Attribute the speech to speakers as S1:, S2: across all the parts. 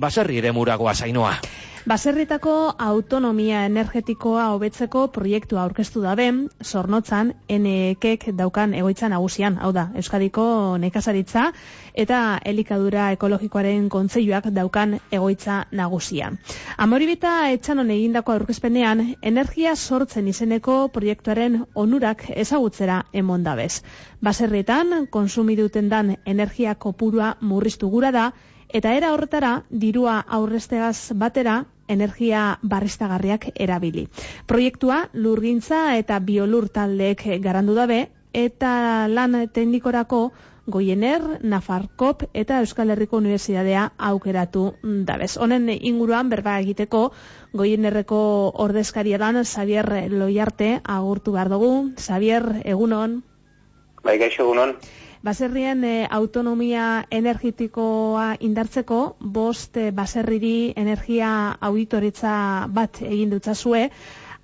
S1: baserri ere muragoa zainoa.
S2: Baserritako autonomia energetikoa hobetzeko proiektua aurkeztu dabe, sornotzan NEKek daukan egoitza nagusian, hau da, Euskadiko nekazaritza eta elikadura ekologikoaren kontseiluak daukan egoitza nagusia. Amoribita etxanon egindako aurkezpenean, energia sortzen izeneko proiektuaren onurak ezagutzera emon dabez. Baserritan, konsumiduten dan energia kopurua murriztu gura da, eta era horretara dirua aurrestegaz batera energia barristagarriak erabili. Proiektua lurgintza eta biolur taldeek garandu dabe eta lan teknikorako Goiener, Nafarkop eta Euskal Herriko Unibertsitatea aukeratu dabez. Honen inguruan berba egiteko Goienerreko ordezkaria dan Xavier Loiarte agurtu behar dugu. Xavier, egunon.
S3: Bai, gaixo egunon.
S2: Baserrien e, autonomia energetikoa indartzeko, bost e, baserriri energia auditoritza bat egin dutzazue.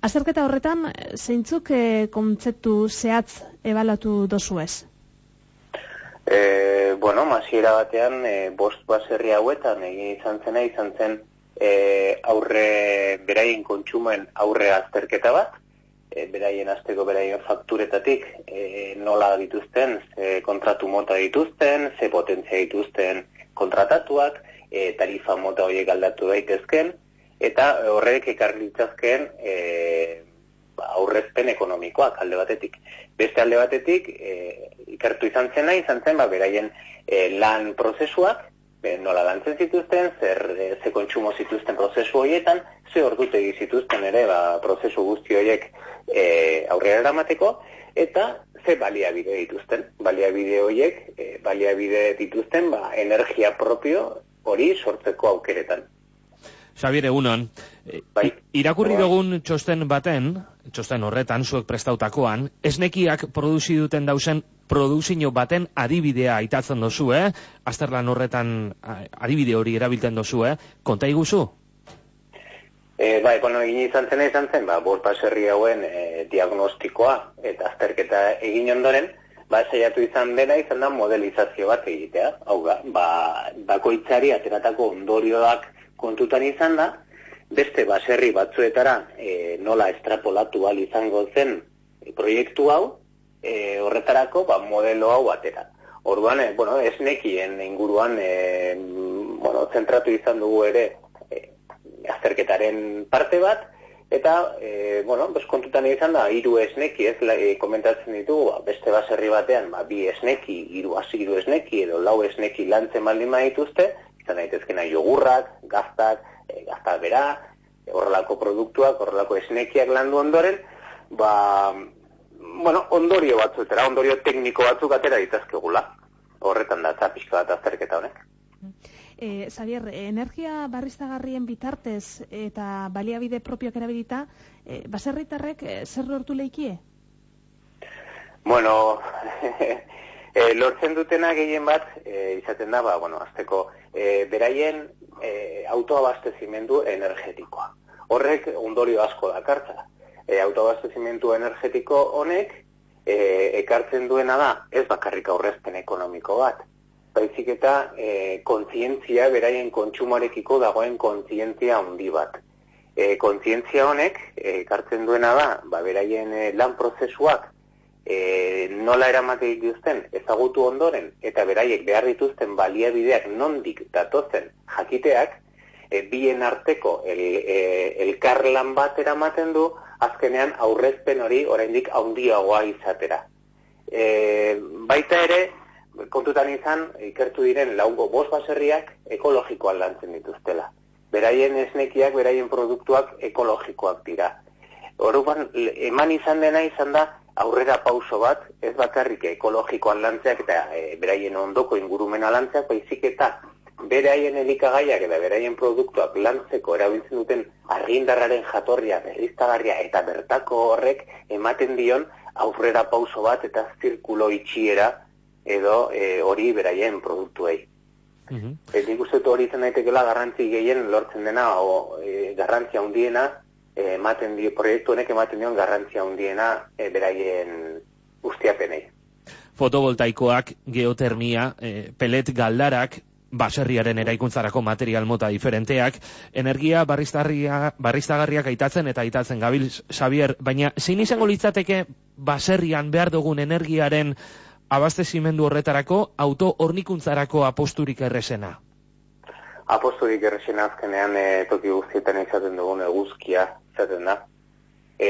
S2: Azerketa horretan, zeintzuk e, kontzeptu zehatz ebalatu dozu ez?
S3: E, bueno, masiera batean, e, bost baserri hauetan egin izan zena, izan zen e, aurre beraien kontsumen aurre azterketa bat, e, beraien azteko beraien fakturetatik e, nola dituzten, ze kontratu mota dituzten, ze potentzia dituzten kontratatuak, e, tarifa mota horiek aldatu daitezken, eta horrek ekarri ditzazken e, aurrezpen ekonomikoak alde batetik. Beste alde batetik, e, ikertu izan zena, izan zen, ba, beraien e, lan prozesuak, nola lantzen zituzten, zer ze kontsumo zituzten prozesu horietan, ze ordutegi zituzten ere ba, prozesu guzti horiek e, aurrera eramateko, eta ze baliabide dituzten. Baliabide horiek, e, baliabide dituzten ba, energia propio hori sortzeko aukeretan.
S1: Xabier, egunon, e, bai. irakurri bai. dugun txosten baten, txosten horretan, zuek prestautakoan, esnekiak produzi duten dausen produzio baten adibidea aitatzen dozu, eh? Azterlan horretan adibide hori erabiltzen dozu, eh? Konta iguzu?
S3: E, bai, bueno, egin izan zen izan zen, ba, bort baserri hauen e, diagnostikoa eta azterketa egin ondoren, ba, saiatu izan dena izan da modelizazio bat egitea. Hau ba, bakoitzari ateratako ondorioak kontutan izan da, beste baserri batzuetara e, nola estrapolatu al izango zen proiektu hau, e, horretarako ba, modelo hau atera. Orduan, e, bueno, esnekien inguruan e, bueno, zentratu izan dugu ere e, azterketaren parte bat, eta, e, bueno, kontutan izan da, hiru esneki, ez, e, komentatzen ditugu, ba, beste baserri batean, ba, bi esneki, hiru hasi hiru esneki, edo lau esneki lantzen baldin dituzte, izan daitezkena jogurrak, gaztak, e, gaztak bera, horrelako produktuak, horrelako esnekiak landu ondoren, ba, bueno, ondorio batzuetera, ondorio tekniko batzuk atera ditazkegula. Horretan da, pixka bat azterketa honek.
S2: E, Xavier, energia barriztagarrien bitartez eta baliabide propioak erabilita, e, baserritarrek e, zer lortu leikie?
S3: Bueno, e, lortzen dutena gehien bat, e, izaten da, ba, bueno, azteko, e, beraien e, autoabastezimendu energetikoa. Horrek ondorio asko dakartza e, autoabastezimentu energetiko honek e, ekartzen duena da ez bakarrik aurrezten ekonomiko bat. Baizik eta e, kontzientzia beraien kontsumarekiko dagoen kontzientzia handi bat. E, kontzientzia honek ekartzen duena da ba, beraien lan prozesuak e, nola eramate dituzten ezagutu ondoren eta beraiek behar dituzten baliabideak nondik datozen jakiteak, e, bien arteko el, e, elkarlan bat eramaten du, azkenean aurrezpen hori oraindik handiagoa izatera. E, baita ere, kontutan izan, ikertu diren laungo bost baserriak ekologikoan lantzen dituztela. Beraien esnekiak, beraien produktuak ekologikoak dira. Horuan, eman izan dena izan da, aurrera pauso bat, ez bakarrik ekologikoan lantzeak eta e, beraien ondoko ingurumena lantzeak, baizik eta beraien elikagaiak eta beraien produktuak lantzeko erabiltzen duten argindarraren jatorria berriztagarria eta bertako horrek ematen dion aurrera pauso bat eta zirkulo itxiera edo e, hori beraien produktuei. Mm -hmm. E, uste hori zen daitekela garrantzi gehien lortzen dena o e, garrantzia handiena ematen dio proiektu honek ematen dion garrantzia handiena e, beraien ustiapenei.
S1: Fotovoltaikoak, geotermia, e, pelet galdarak, baserriaren eraikuntzarako material mota diferenteak, energia barriztagarriak aitatzen eta aitatzen gabil, Xavier, baina zein izango litzateke baserrian behar dugun energiaren abastezimendu horretarako auto hornikuntzarako aposturik erresena?
S3: Aposturik erresena azkenean e, toki guztietan izaten dugun eguzkia izaten da. E,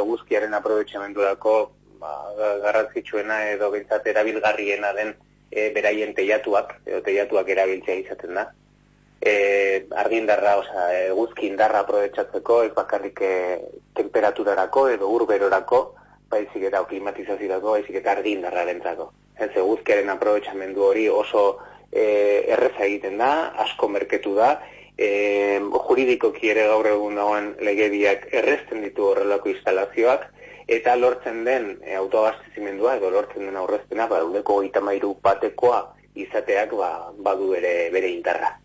S3: eguzkiaren aprobetxamendu dako ba, garrantzitsuena edo bintzat erabilgarriena den e, beraien teiatuak, edo teiatuak erabiltzea izaten da. E, argindarra, oza, eguzki indarra aprobetxatzeko, ez bakarrik e, temperaturarako edo urberorako, baizik eta klimatizazioako, baizik eta argindarra rentzako. Ez eguzkiaren aprobetxamendu hori oso e, erreza egiten da, asko merketu da, e, juridiko kiere gaur egun dagoen legediak errezten ditu horrelako instalazioak, eta lortzen den e, autoabastezimendua, edo lortzen den aurreztena, ba, eguneko mairu batekoa izateak ba, badu ere bere intarra.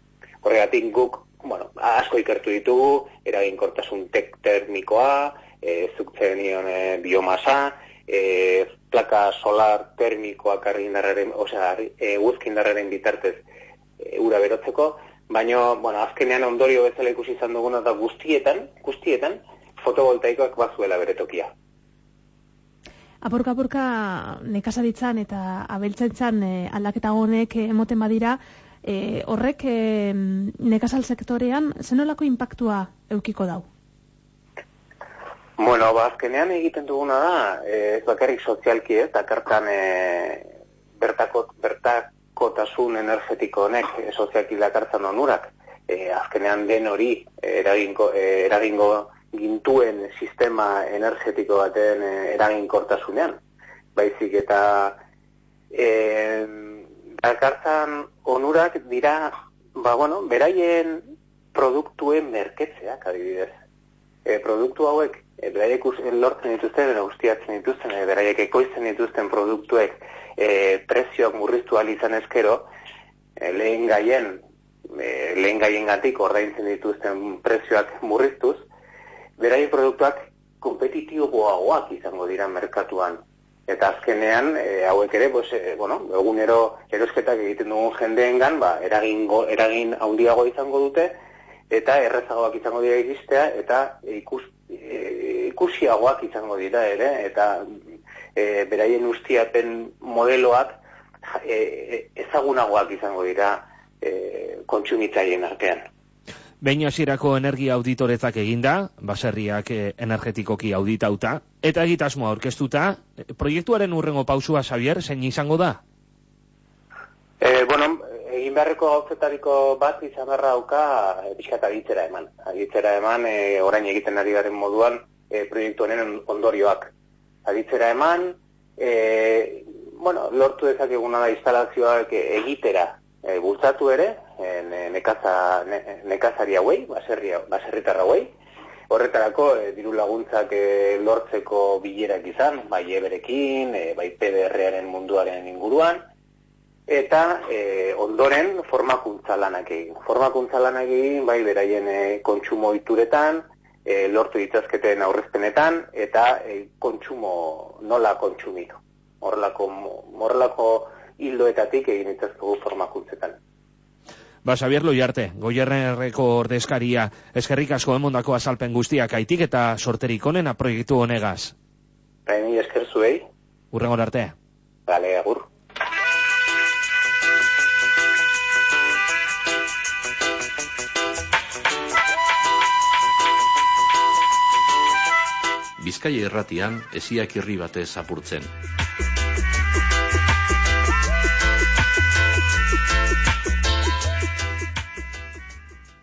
S3: Horregatik guk, bueno, asko ikertu ditugu, eraginkortasun tek termikoa, e, zuktzen e, biomasa, e, plaka solar termikoak argindarraren, osea, e, guzkindarraren bitartez e, ura berotzeko, baina, bueno, azkenean ondorio bezala ikusi izan duguna da guztietan, guztietan, fotovoltaikoak bazuela beretokia.
S2: Apurka, nekazaritzan eta abeltzaitzan e, aldaketa honek emoten badira, e, horrek e, nekazal sektorean zenolako impactua eukiko dau?
S3: Bueno, ba, azkenean egiten duguna da, eh, ez bakarrik sozialki ez, dakartan e, bertako, bertakotasun energetiko honek e, sozialki dakartzen onurak. E, azkenean den hori eragingo, eragingo gintuen sistema energetiko baten eraginkortasunean. Baizik eta e, dakartzen onurak dira, ba, bueno, beraien produktuen merketzeak, adibidez. E, produktu hauek e, beraiek lortzen dituzten, edo ustiatzen dituzten, e, beraiek ekoizten dituzten produktuek e, prezioak murriztu izan ezkero, e, lehen gaien, e, lehen gaien gatik ordaintzen dituzten prezioak murriztuz, beraiek produktuak kompetitiboagoak izango dira merkatuan. Eta azkenean, e, hauek ere, pues, e, bueno, egunero erosketak egiten dugun jendeengan, ba, eragin, eragin handiago izango dute, eta errezagoak izango dira iristea, eta ikus, e, ikusiagoak izango dira ere, eta e, beraien ustiapen modeloak e, ezagunagoak izango dira e, kontsumitzaien artean.
S1: Behin hasierako energia auditoretzak eginda, baserriak e, energetikoki auditauta, eta egitasmoa aurkeztuta, proiektuaren urrengo pausua, Xavier, zein izango da?
S3: E, bueno, egin beharreko gauzetariko bat izan beharra auka e, eman. Agitzera eman, e, orain egiten ari garen moduan, e, proiektu honen ondorioak. Agitzera eman, e, bueno, lortu dezakeguna da instalazioak egitera e, bultzatu ere, e, nekaza, ne, nekazari hauei, baserritarra hauei, Horretarako, e, diru laguntzak e, lortzeko bilerak izan, bai eberekin, e, bai PDR-aren munduaren inguruan, eta e, ondoren formakuntza lanak egin. Formakuntza lanak egin, bai, beraien e, kontsumo ituretan, e, lortu ditzazketen aurrezpenetan, eta e, kontsumo nola kontsumitu. Horrelako, horrelako hildoetatik egin ditzazkegu formakuntzetan.
S1: Ba, Xavier Loiarte, goiernerreko ordezkaria, eskerrik asko emondako azalpen guztiak aitik eta sorterik onena proiektu honegaz.
S3: Baina, esker zuei.
S1: Urren arte.
S3: Bale, agur.
S4: Bizkaia erratian esiak irri batez apurtzen.